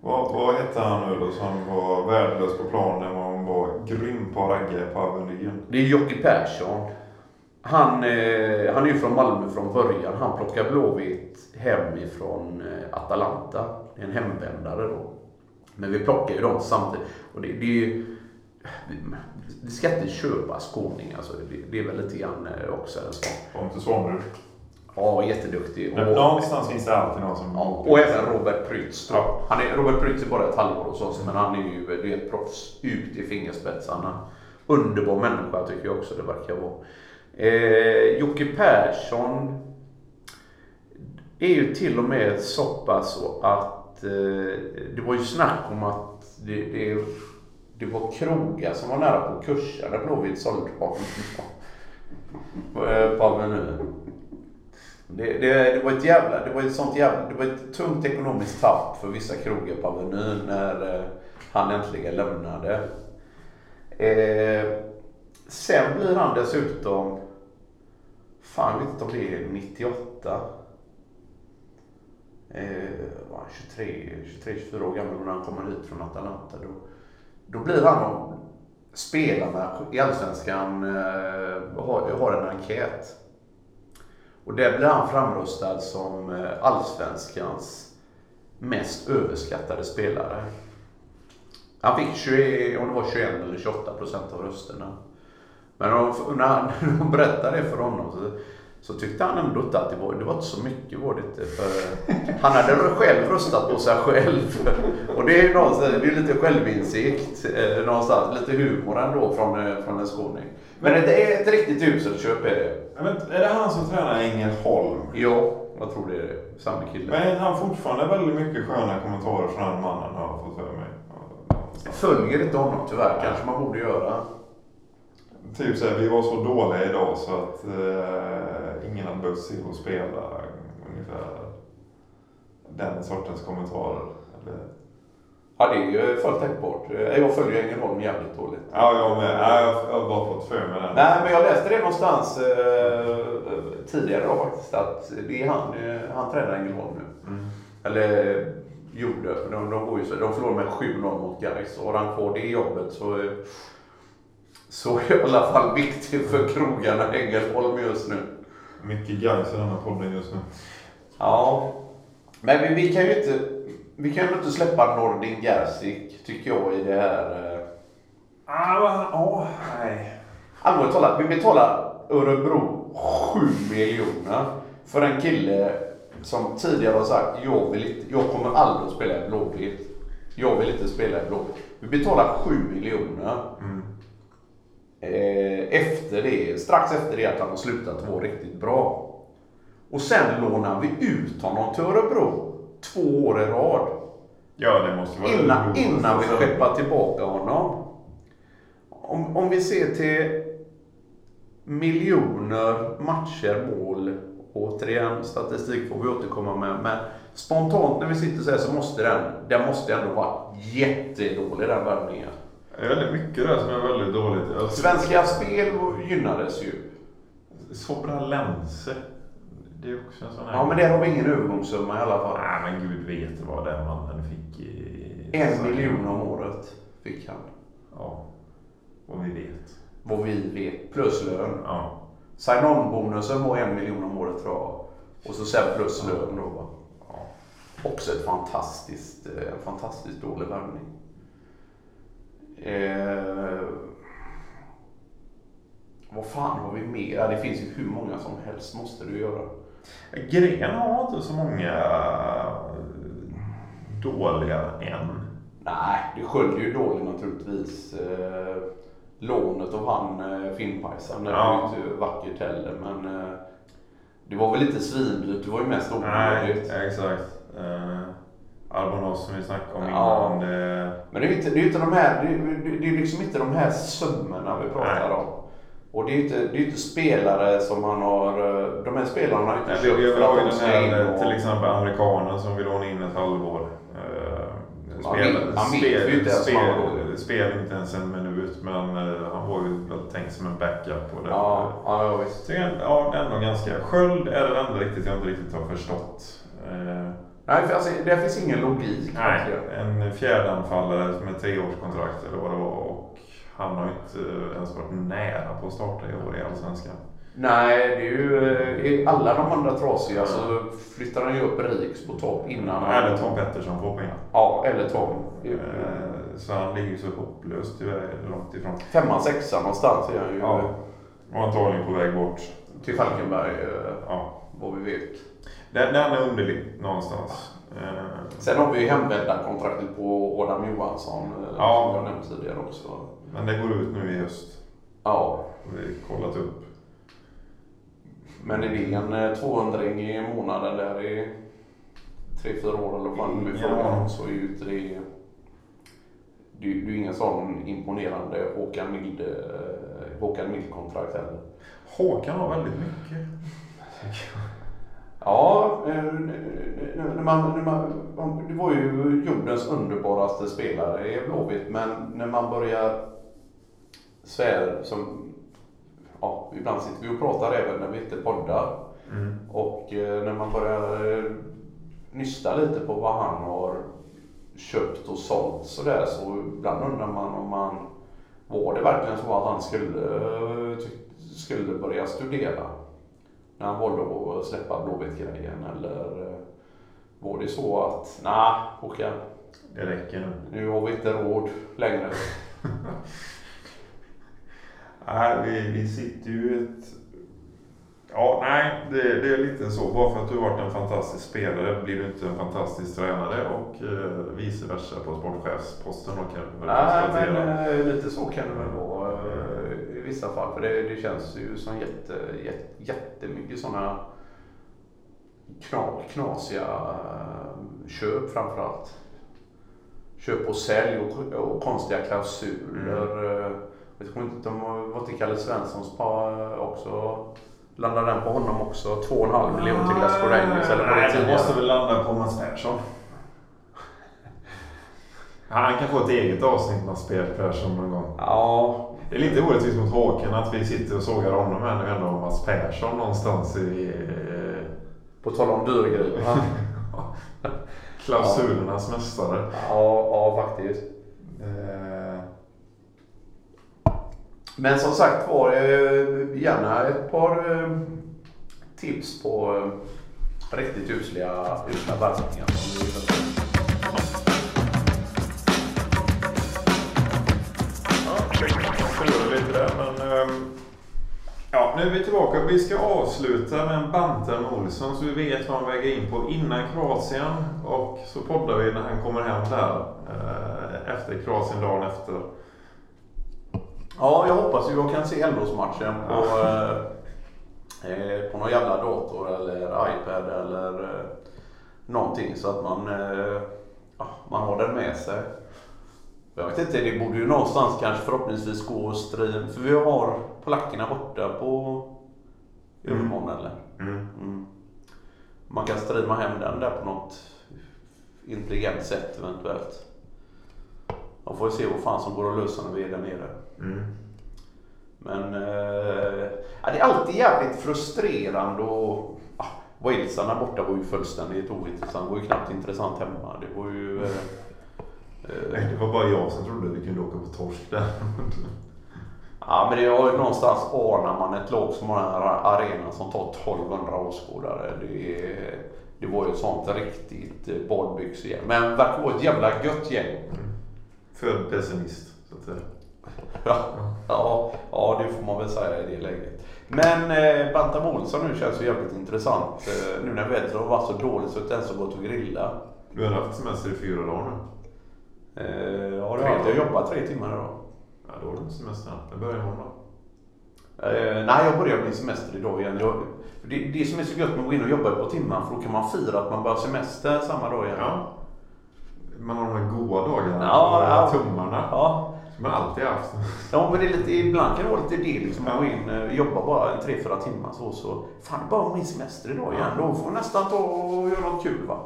Vad, vad hette han nu då som var värdelös på planen och var grym på att ragga på Avenyn? Det är Jocke Persson. Han, eh, han är ju från Malmö från början. Han plockar Blåvitt hem ifrån eh, Atalanta. En hemvändare då. Men vi plockar ju dem samtidigt. Och det, det är ju... Vi ska inte köpa skåning alltså. Det, det är väl lite grann eh, också en. Pontus Svanberg. Ja, jätteduktig. Men Någonstans finns det alltid någon som... Ja, och även Robert Prytz. då. Han är, Robert Prytz är bara ett halvår hos oss, men han är ju det är ett proffs ut i fingerspetsarna. Underbar människa tycker jag också det verkar vara. Eh, Jocke Persson är ju till och med så pass så att eh, det var ju snack om att det, det, det var krogar som var nära på kursen när Blåvitt sålde *laughs* eh, honom på, på Avenyn. Det, det, det var ett jävla, det var ett sånt jävla, det var ett tungt ekonomiskt tapp för vissa krogar på Avenyn när eh, han äntligen lämnade. Eh, sen blir han dessutom, fan jag vet inte om det är 98. Eh, var han 23, 23, 24 år gammal när han kommer hit från Atalanta. Då, då blir han av spelarna i Allsvenskan eh, har, har en enkät. Och där blir han framröstad som eh, Allsvenskans mest överskattade spelare. Han fick 20, om det var 21 eller 28 procent av rösterna. Men när *laughs* när de berättade det för honom så, så tyckte han ändå inte att det var, det var inte så mycket var det inte. För han hade själv röstat på sig själv. Och det är ju någonstans, det är lite självinsikt eh, någonstans. Lite humor ändå från, eh, från en skåning. Men det är ett riktigt uselt köp är det. Men är det han som tränar Ängelholm? Ja, jag tror det är samma kille. Men är han fortfarande väldigt mycket sköna kommentarer från den mannen har jag fått för mig. Följer inte honom tyvärr, kanske man borde göra. Typ såhär, vi var så dåliga idag så att eh, ingen hade behövt se oss spela. Ungefär den sortens kommentarer. Eller, Ja, det är ju fullt tänkbart. Eh, Jag följer Ängelholm jävligt dåligt. ja, jag med. Ja, jag har bara fått för mig den. Nej, men jag läste det någonstans eh, tidigare då faktiskt. Att det är han, eh, han tränar Ängelholm nu. Mm. Eller eh, gjorde, de, de, går ju så, de förlorade med 7-0 mot Gais. Och har han kvar det jobbet så, så är i alla fall viktigt för krogarna Ängelholm just nu. Mycket guys i den här podden just nu. Ja, men vi, vi kan ju inte, vi kan ju inte släppa Nordin Gerzik tycker jag i det här. eh, Ah? Åh, nej. Allvarligt talat, vi betalar Örebro 7 miljoner för en kille som tidigare har sagt jag, vill inte, jag kommer aldrig att spela i Blåvitt. Jag vill inte spela i Blåvitt. Vi betalar 7 miljoner. Mm. Eh, efter det, strax efter det att han har slutat vara riktigt bra. Och sen lånar vi ut honom till Örebro två år i rad. Ja, det måste vara Innan, roligt. innan vi Alltså, skeppar tillbaka honom. Om, om vi ser till miljoner matcher, mål. Återigen, statistik får vi återkomma med. Men spontant när vi sitter så här så måste den, den måste ändå vara jättedålig den värvningen. Det är väldigt mycket där som är väldigt dåligt. Alltså, Svenska Spel gynnades ju. Sobralense. Det är också en sån här... Ja, men där har vi ingen övergångssumma i alla fall. Nej, men gud vet vad den mannen fick. i- En miljon om året fick han. Ja, vad vi vet. Vad vi vet. Plus lön. Ja. Sign-on-bonusen var en miljon om året tror jag. Och så sen plus lön då ja. Också ett fantastiskt, eh, en fantastiskt dålig värvning. Eh, fan har vi mer? Ja, det finns ju hur många som helst måste du göra. Gren har inte så många dåliga än. Nej, det sköljer ju dåligt naturligtvis. Eh, lånet av han eh, Finnpajsan, det Ja. var ju inte vackert heller. Men eh, det var väl lite svindyrt. Det var ju mest Nej, onödigt. exakt. Uh, Albonos som vi snackade om Ja. innan. Det, Men det är ju inte, det är inte de här, det, det, det är liksom inte de här summorna vi pratar Nej. om. Och det är ju inte, det är inte spelare som han har, eh, de här spelarna har inte Nej, köpt vi, vi för att de ska här och... till exempel amerikanen som vill låna in ett halvår. Uh, Man vet- man vet ju inte ens spel, spel inte en minut men eh, han var ju väl tänkt som en backup. Och det, Ja, ja, visst. Så ja, ändå ganska. Sköld är det enda riktigt jag inte riktigt har förstått. Eh, Nej, för alltså, det finns ingen logik. nej, en fjärdeanfallare med treårskontrakt eller vad det var. Och han har ju inte ens varit nära på att starta i år i Allsvenskan. Nej, det är ju eh, alla de andra trasiga så flyttar han ju upp Riks på topp innan han... Eller Tom Pettersson får poäng. Ja, eller Tom. Eh, Så han ligger ju så hopplöst tyvärr långt ifrån. Femman, sexan någonstans är han ju Ja. Och antagligen på väg bort. till Falkenberg eh, Ja. vad vi vet. Den, den är underlig någonstans. Eh, Sen har vi ju hemvändarkontraktet på Adam Johansson eh, Ja. som jag nämnt tidigare också. Men det går ut nu i höst. Ja, Vi har kollat upp. men är det en eh, 200 i månaden där i 3-4 år eller vad vi Ja. så är ju inte det... Det är ju ingen sån imponerande Håkan Mild, eh, Håkan Mild-kontrakt heller. Håkan har väldigt mycket. Ja, eh, när man, när man, det var ju jordens underbaraste spelare i Blåvitt, men när man börjar svär som... Ja, ibland sitter vi och pratar även när vi inte poddar. Mm. Och eh, när man börjar eh, nysta lite på vad han har köpt och sålt sådär så ibland undrar man om man... Var det verkligen så att han skulle, skulle börja studera? När han valde att släppa Blåvitt-grejen eller eh, var det så att nej Håkan, Det räcker nu. nu har vi inte råd längre. *laughs* Nej, vi, vi sitter ju i ett... Ja, nej, det, det är lite så. Bara för att du har varit en fantastisk spelare blir du inte en fantastisk tränare och eh, vice versa på sportchefsposten kan vi väl Nej, men eh, lite så kan det väl vara eh, i vissa fall. För det, det känns ju som jätte, jätte, jättemycket sådana kna, knasiga eh, köp framförallt. Köp och sälj och, och konstiga klausuler. Mm. Jag vet inte om det var till Kalle Svenssons pa också. Landade den på honom också? 2,5 miljoner till Glasgow Rangers eller Nej, det tidigare? måste väl landa på Mats Persson. Han kan få ett eget avsnitt med Mats Persson någon gång. Ja, Det är lite orättvist mot Håkan att vi sitter och sågar honom här nu ändå om Mats Persson någonstans i på tal om dyrgrejer. *laughs* *laughs* klausulernas mästare. Ja, ja faktiskt. Men som sagt var, gärna ett par eh, tips på eh, riktigt usliga, usla värvningar. Ehm, ja, nu är vi tillbaka. Vi ska avsluta med en banter med Olsson så vi vet vad han väger in på innan Kroatien. Och så poddar vi när han kommer hem där. Eh, efter Kroatien, dagen efter. Ja, jag hoppas ju jag kan se Elfsborgsmatchen på, eh, eh, på någon jävla dator eller iPad eller eh, någonting så att man, eh, ja, man har den med sig. Jag vet inte, det borde ju någonstans kanske förhoppningsvis gå och stream. För vi har polackerna borta på övermorgon eller? Mm. Mm. Man kan streama hem den där på något intelligent sätt eventuellt. Man får ju se vad fan som går att lösa när vi är där nere. Mm. Men eh, ja, det är alltid jävligt frustrerande och ah, Walesarna borta var ju fullständigt ointressant. Det var ju knappt intressant hemma. Det var ju... Eh, eh, det var bara jag som trodde vi kunde åka på torsk där. *laughs* ja men det ju någonstans anar man ett lag som har den här arenan som tar 1200 åskådare. Det, är- det var ju ett sånt riktigt badbyxegäng. Men verkar vara ett jävla gött gäng. Född pessimist, så att säga. Ja, ja, ja, det får man väl säga i det läget. Men eh, Bantam Olsson nu känns ju jävligt intressant. Eh, nu när vädret har varit så dåligt så att det ens har gått att grilla. Du har haft semester i fyra dagar nu. Eh, ja, det har jag. Jag jobbar tre timmar idag. Ja, då har du inte semester. Det börjar imorgon då. Eh, nej, jag börjar min semester idag igen. Jag, det, det som är så gött med att gå in och jobba på timman för då kan man fira att man börjar semester samma dag igen. Ja. Man har de här goa dagarna. Ja, ja. tummarna. Ja, Som man alltid haft. *laughs* Ja, men det är lite, ibland kan det vara lite det liksom. Ja. Att gå in och jobba bara en tre, fyra timmar så. så fan, det är bara min semester idag igen. Då får jag nästan ta och göra något kul va.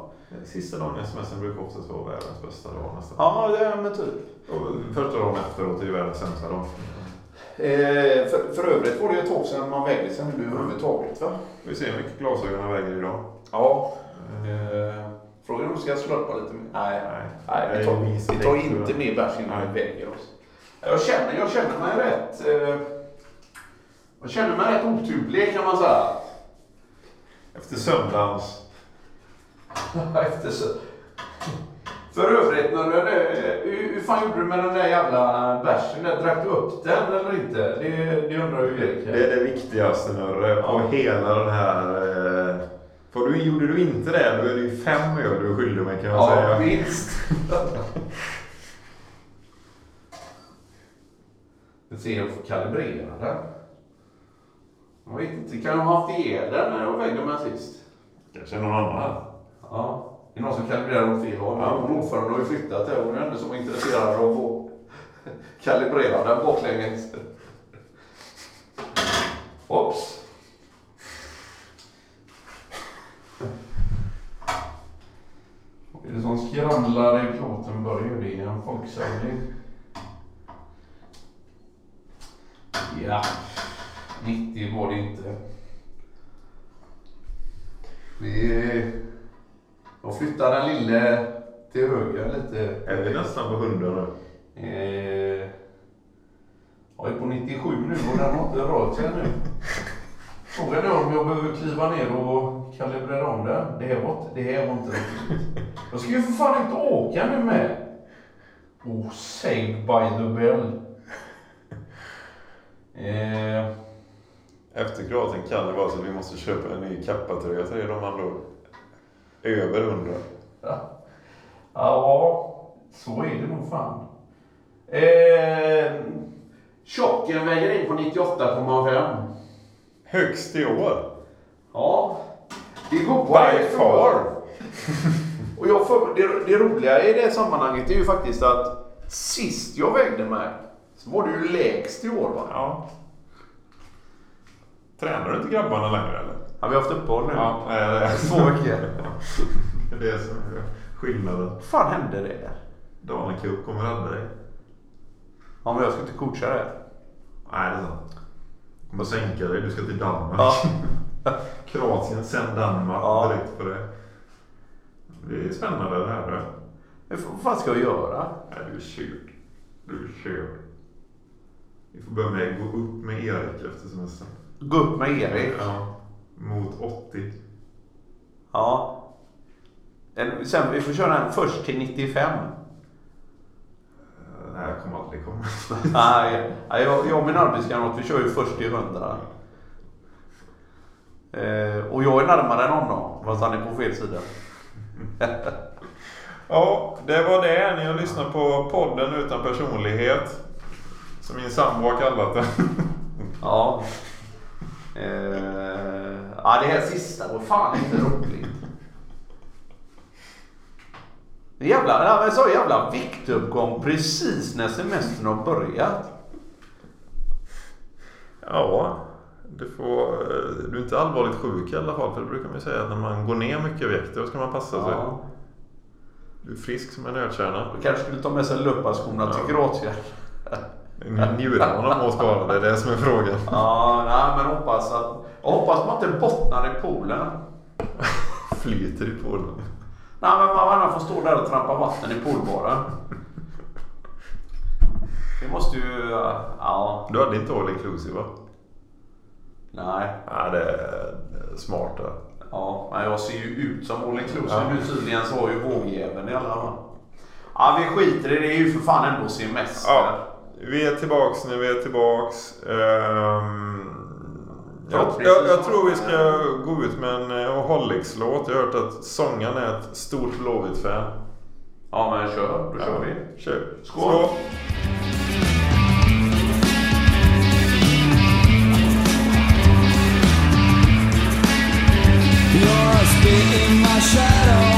Sista dagen i semestern brukar oftast vara världens bästa dag nästan. Ja, det är men typ. Och första dagen efteråt är ju världens sämsta dag. Eh, för, för övrigt var det ju ett tag sedan man vägde sig nu överhuvudtaget va? Vi ser hur mycket glasögon jag väger idag. Ja. Eh, frågan är om vi ska slurpa lite mer. Nej, Nej. nej vi, Jag tar, vi tar inte mer bärs innan vi väger oss. Jag känner, jag känner mig rätt... Eh, jag känner mig rätt otydlig kan man säga. Efter söndagens... *laughs* Efter så. För övrigt, när du, hur, hur fan gjorde du med den där jävla bärsen? Drack du upp den eller inte? Det, det undrar ju Erik. Det är det viktigaste på Ja. hela den här... Eh, för du, gjorde du inte det, då är det ju fem öl du är skyldig mig kan jag Ja, säga. minst. Vi ser jag får kalibrera den. Jag vet inte, kan jag ha haft ihjäl den när jag vägde mig sist? Kanske någon annan. Ja. Det är någon som kalibrerar åt fel håll. Ja. Hon ordförande har ju flyttat det. Hon är den som var intresserad av att få kalibrera den baklänges. Oops. Vad är det som skramlar i plåten börjar det är en folksamling. Ja, 90 var det inte. Vi... Jag flyttar den lille till höger lite. Är vi nästan på hundra nu? Eh, jag är på 97 nu och den har inte rört sig nu. Frågan är om jag behöver kliva ner och kalibrera om den. Det här var inte, det här var inte riktigt. Jag ska ju för fan inte åka nu med. Oh, saved by the bell. Eh, Efter Kroatien kan det vara så att vi måste köpa en ny kappatröja till dig de andra Över hundra. ja, så är det nog fan. Eh, tjocken väger in på 98,5. Högst i år. Ja, det är goda By far. *laughs* Och jag får, det, det roliga i det sammanhanget är ju faktiskt att sist jag vägde mig så var du ju lägst i år va? Ja. Tränar du inte grabbarna längre eller? Ja, vi har haft uppehåll nu. Ja, är *laughs* Två veckor. *laughs* Det är som är skillnaden. Vad fan hände det? Dana Cup kommer rädda dig. Ja, men jag ska inte coacha det. Nej, det är sant. Kommer sänka dig. Du ska till Danmark. Ja. *laughs* Kroatien, sen Danmark. Ja. Direkt på det. Det är spännande det här. Vad fan ska jag göra? Nej, du är körd. Du är körd. Vi får börja med att gå upp med Erik efter semestern. Gå upp med Erik? Ja. Mot 80. Ja. En, sen, vi får köra den först till 95. Nej, jag kommer aldrig komma. *laughs* Nej, jag, jag och min arbetskamrat vi kör ju först till 100. Eh, och jag är närmare än honom, fast han är på fel sida. *laughs* Ja, det var det. Ni har lyssnat på podden utan personlighet. Som min sambo har kallat den. *laughs* Ja. Eh, ja, det här sista var fan inte roligt. Är Jävla, ja, men så jävla viktuppgång precis när semestern har börjat. Ja, du, får, du är inte allvarligt sjuk i alla fall. För det brukar man ju säga att när man går ner mycket i vikt då ska man passa sig. Ja. Du är frisk som en nötkärna. Då kanske skulle ta med sig löparskorna till Kroatien. Njurarna mår skadade, det är det som är frågan. Ja, nej, men hoppas att... Jag hoppas man inte bottnar i poolen. *laughs* Flyter i poolen. Nej, men man får stå där och trampa vatten i poolbaren. Det måste ju... Ja. Du hade inte all inclusive va? Nej. Ja, det är smart det. Ja, men jag ser ju ut som all inclusive Ja. nu tydligen så har ju vågjäveln i alla fall. Ja, vi skiter i det. Det är ju för fan ändå semester. Ja, vi är tillbaks när vi är tillbaks. Ehm, jag, jag, jag tror vi ska gå ut med en eh, Oholics-låt. Jag har hört att sångaren är ett stort Blåvitt-fan. Ja, men kör. Då kör vi. Kör. Skål. A spit in my shadow,